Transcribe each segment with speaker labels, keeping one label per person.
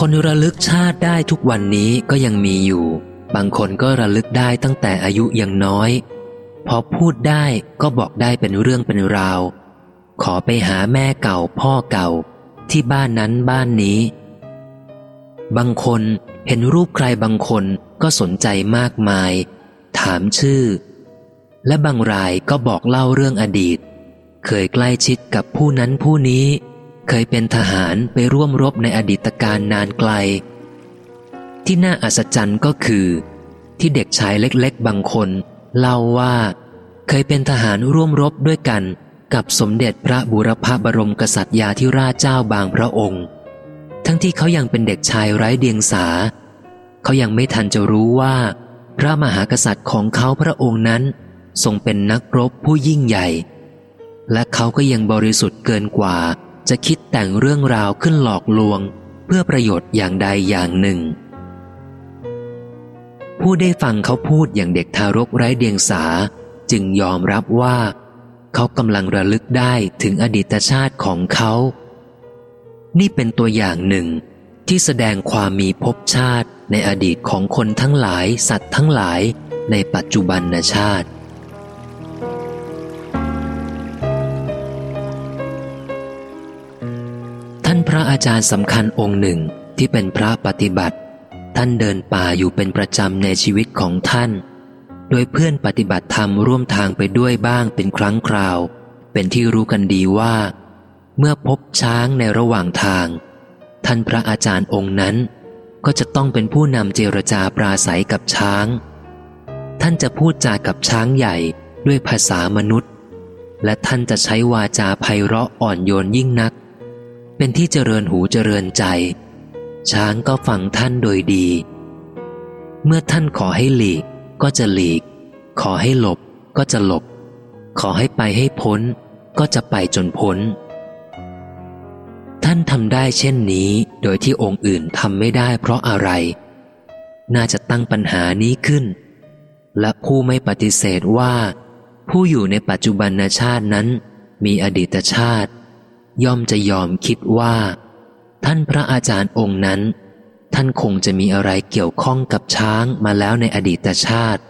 Speaker 1: คนระลึกชาติได้ทุกวันนี้ก็ยังมีอยู่ บางคนก็ระลึกได้ตั้งแต่อายุยังน้อย พอพูดได้ก็บอกได้เป็นเรื่องเป็นราว ขอไปหาแม่เก่าพ่อเก่า ที่บ้านนั้นบ้านนี้ บางคนเห็นรูปใครบางคนก็สนใจมากมาย ถามชื่อ และบางรายก็บอกเล่าเรื่องอดีต เคยใกล้ชิดกับผู้นั้นผู้นี้ เคยเป็นทหารไปร่วมรบในอดีตการนานไกล ที่น่าอัศจรรย์ก็คือ ที่เด็กชายเล็กๆ บางคน เล่าว่า เคยเป็นทหารร่วมรบด้วยกันกับสมเด็จพระบุรพบรมกษัตริยาธิราชเจ้าบางพระองค์ ทั้งที่เขายังเป็นเด็กชายไร้เดียงสา เขายังไม่ทันจะรู้ว่า พระมหากษัตริย์ของเขาพระองค์นั้น ทรงเป็นนักรบผู้ยิ่งใหญ่ และเขาก็ยังบริสุทธิ์เกินกว่า จะคิดแต่งเรื่องราวขึ้นหลอกลวง เพื่อประโยชน์อย่างใดอย่างหนึ่ง ผู้ได้ฟังเขาพูดอย่างเด็กทารกไร้เดียงสา จึงยอมรับว่า เขากำลังระลึกได้ถึงอดีตชาติของเขา นี่เป็นตัวอย่างหนึ่งที่แสดงความมีภพชาติในอดีตของคนทั้งหลายสัตว์ทั้งหลายในปัจจุบันชาติานพระอาจารย์สำคัญองค์หนึ่งที่เป็นพระปฏิบัติ ท่านเดินป่าอยู่เป็นประจำในชีวิตของท่าน โดยเพื่อนปฏิบัติธรรมร่วมทางไปด้วยบ้างเป็นครั้งคราว เป็นที่รู้กันดีว่า เมื่อพบช้างในระหว่างทาง ท่านพระอาจารย์องค์นั้น ก็จะต้องเป็นผู้นำเจรจาปราศัยกับช้าง ท่านจะพูดจากับช้างใหญ่ด้วยภาษามนุษย์ และท่านจะใช้วาจาไพเราะอ่อนโยนยิ่งนัก เป็นที่เจริญหูเจริญใจ ช้างก็ฟังท่านโดยดี เมื่อท่านขอให้หลีกก็จะหลีก ขอให้หลบก็จะหลบ ขอให้ไปให้พ้น ก็จะไปจนพ้น ท่านทำได้เช่นนี้โดยที่องค์อื่นทำไม่ได้เพราะอะไร น่าจะตั้งปัญหานี้ขึ้น และผู้ไม่ปฏิเสธว่า ผู้อยู่ในปัจจุบันชาตินั้น มีอดีตชาติ ย่อมจะยอมคิดว่า ท่านพระอาจารย์องค์นั้น ท่านคงจะมีอะไรเกี่ยวข้องกับช้างมาแล้วในอดีตชาติ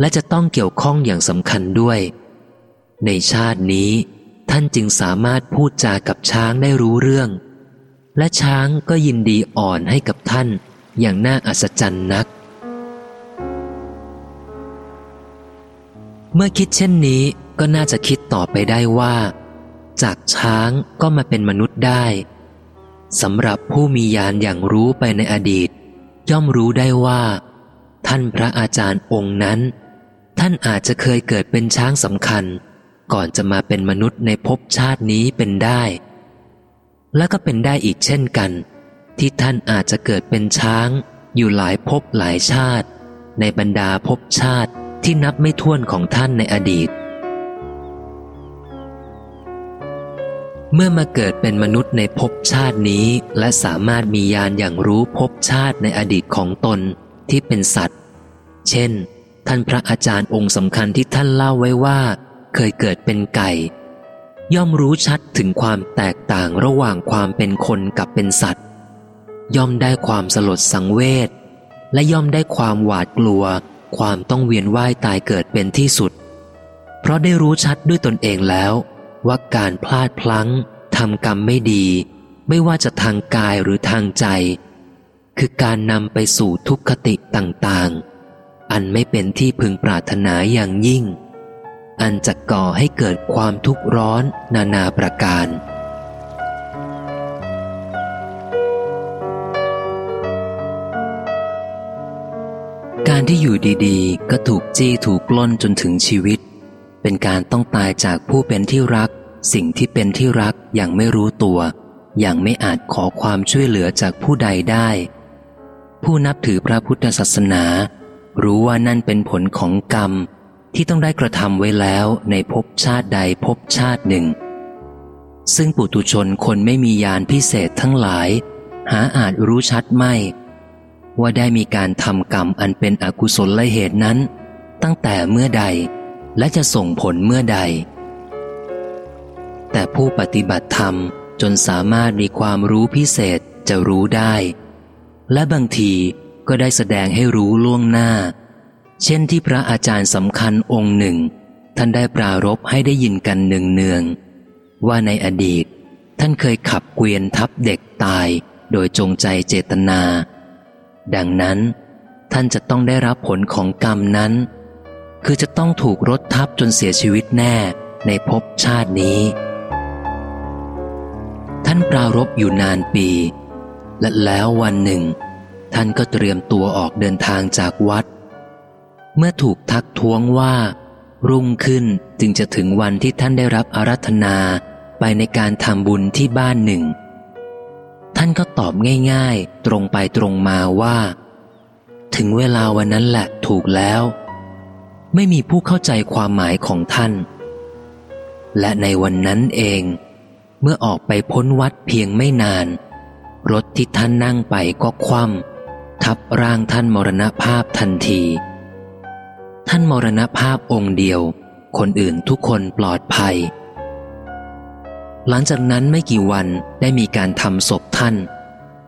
Speaker 1: และจะต้องเกี่ยวข้องอย่างสำคัญด้วย ในชาตินี้ ท่านจึงสามารถพูดจากับช้างได้รู้เรื่อง และช้างก็ยินดีอ่อนให้กับท่านอย่างน่าอัศจรรย์นัก เมื่อคิดเช่นนี้ก็น่าจะคิดต่อไปได้ว่า จากช้างก็มาเป็นมนุษย์ได้สำหรับผู้มีญาณอย่างรู้ไปในอดีต ย่อมรู้ได้ว่า ท่านพระอาจารย์องค์นั้น ท่านอาจจะเคยเกิดเป็นช้างสำคัญ ก่อนจะมาเป็นมนุษย์ในภพชาตินี้เป็นได้ และก็เป็นได้อีกเช่นกัน ที่ท่านอาจจะเกิดเป็นช้างอยู่หลายภพหลายชาติ ในบรรดาภพชาติที่นับไม่ถ้วนของท่านในอดีต เมื่อมาเกิดเป็นมนุษย์ในภพชาตินี้ และสามารถมีญาณอย่างรู้ภพชาติในอดีตของตนที่เป็นสัตว์ เช่น ท่านพระอาจารย์องค์สำคัญที่ท่านเล่าไว้ว่า เคยเกิดเป็นไก่ ย่อมรู้ชัดถึงความแตกต่างระหว่างความเป็นคนกับเป็นสัตว์ ย่อมได้ความสลดสังเวชและย่อมได้ความหวาดกลัว ความต้องเวียนว่ายตายเกิดเป็นที่สุด เพราะได้รู้ชัดด้วยตนเองแล้ว ว่าการพลาดพลั้งทำกรรมไม่ดี ไม่ว่าจะทางกายหรือทางใจ คือการนำไปสู่ทุกขติต่างๆ อันไม่เป็นที่พึงปรารถนาอย่างยิ่ง อันจะก่อให้เกิดความทุกข์ร้อนนานาประการการที่อยู่ดีๆ ก็ถูกจี้ถูกปล้นจนถึงชีวิต เป็นการต้องตายจากผู้เป็นที่รัก สิ่งที่เป็นที่รักอย่างไม่รู้ตัว อย่างไม่อาจขอความช่วยเหลือจากผู้ใดได้ ผู้นับถือพระพุทธศาสนา รู้ว่านั่นเป็นผลของกรรมที่ต้องได้กระทำไว้แล้วในภพชาติใดภพชาติหนึ่ง ซึ่งปุตุชนคนไม่มียานพิเศษทั้งหลาย หาอาจรู้ชัดไม่ ว่าได้มีการทำกรรมอันเป็นอกุศลเหตุนั้น ตั้งแต่เมื่อใด และจะส่งผลเมื่อใด แต่ผู้ปฏิบัติธรรมจนสามารถมีความรู้พิเศษจะรู้ได้ และบางทีก็ได้แสดงให้รู้ล่วงหน้า เช่นที่พระอาจารย์สำคัญองค์หนึ่ง ท่านได้ปรารบให้ได้ยินกันเนืองๆว่าในอดีต ท่านเคยขับเกวียนทับเด็กตายโดยจงใจเจตนา ดังนั้น ท่านจะต้องได้รับผลของกรรมนั้น คือจะต้องถูกรถทับจนเสียชีวิตแน่ในภพชาตินี้ ท่านปรารบอยู่นานปี และแล้ววันหนึ่ง ท่านก็เตรียมตัวออกเดินทางจากวัด เมื่อถูกทักท้วงว่า รุ่งขึ้นจึงจะถึงวันที่ท่านได้รับอารัธนาไปในการทำบุญที่บ้านหนึ่ง ท่านก็ตอบง่าย ๆ ตรงไปตรงมาว่า ถึงเวลาวันนั้นแหละถูกแล้ว ไม่มีผู้เข้าใจความหมายของท่าน และในวันนั้นเอง เมื่อออกไปพ้นวัดเพียงไม่นาน รถที่ท่านนั่งไปก็คว่ำทับร่างท่านมรณภาพทันที ท่านมรณภาพองค์เดียว คนอื่นทุกคนปลอดภัย หลังจากนั้นไม่กี่วันได้มีการทำศพท่าน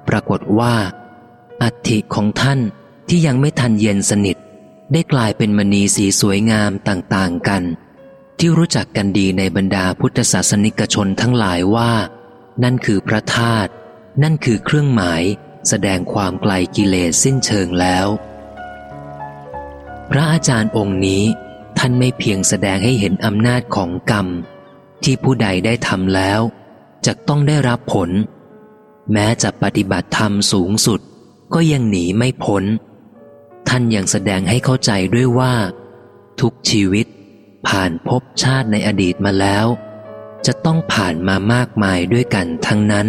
Speaker 1: ปรากฏว่าอัฐิของท่านที่ยังไม่ทันเย็นสนิท ได้กลายเป็นมณีสีสวยงามต่างๆกัน ที่รู้จักกันดีในบรรดาพุทธศาสนิกชนทั้งหลายว่า นั่นคือพระธาตุนั่นคือเครื่องหมายแสดงความไกลกิเลสสิ้นเชิงแล้ว พระอาจารย์องค์นี้ท่านไม่เพียงแสดงให้เห็นอำนาจของกรรม ที่ผู้ใดได้ทำแล้วจะต้องได้รับผล แม้จะปฏิบัติธรรมสูงสุด ก็ยังหนีไม่พ้น ท่านยังแสดงให้เข้าใจด้วยว่า ทุกชีวิตผ่านภพชาติในอดีตมาแล้ว จะต้องผ่านมามากมายด้วยกันทั้งนั้น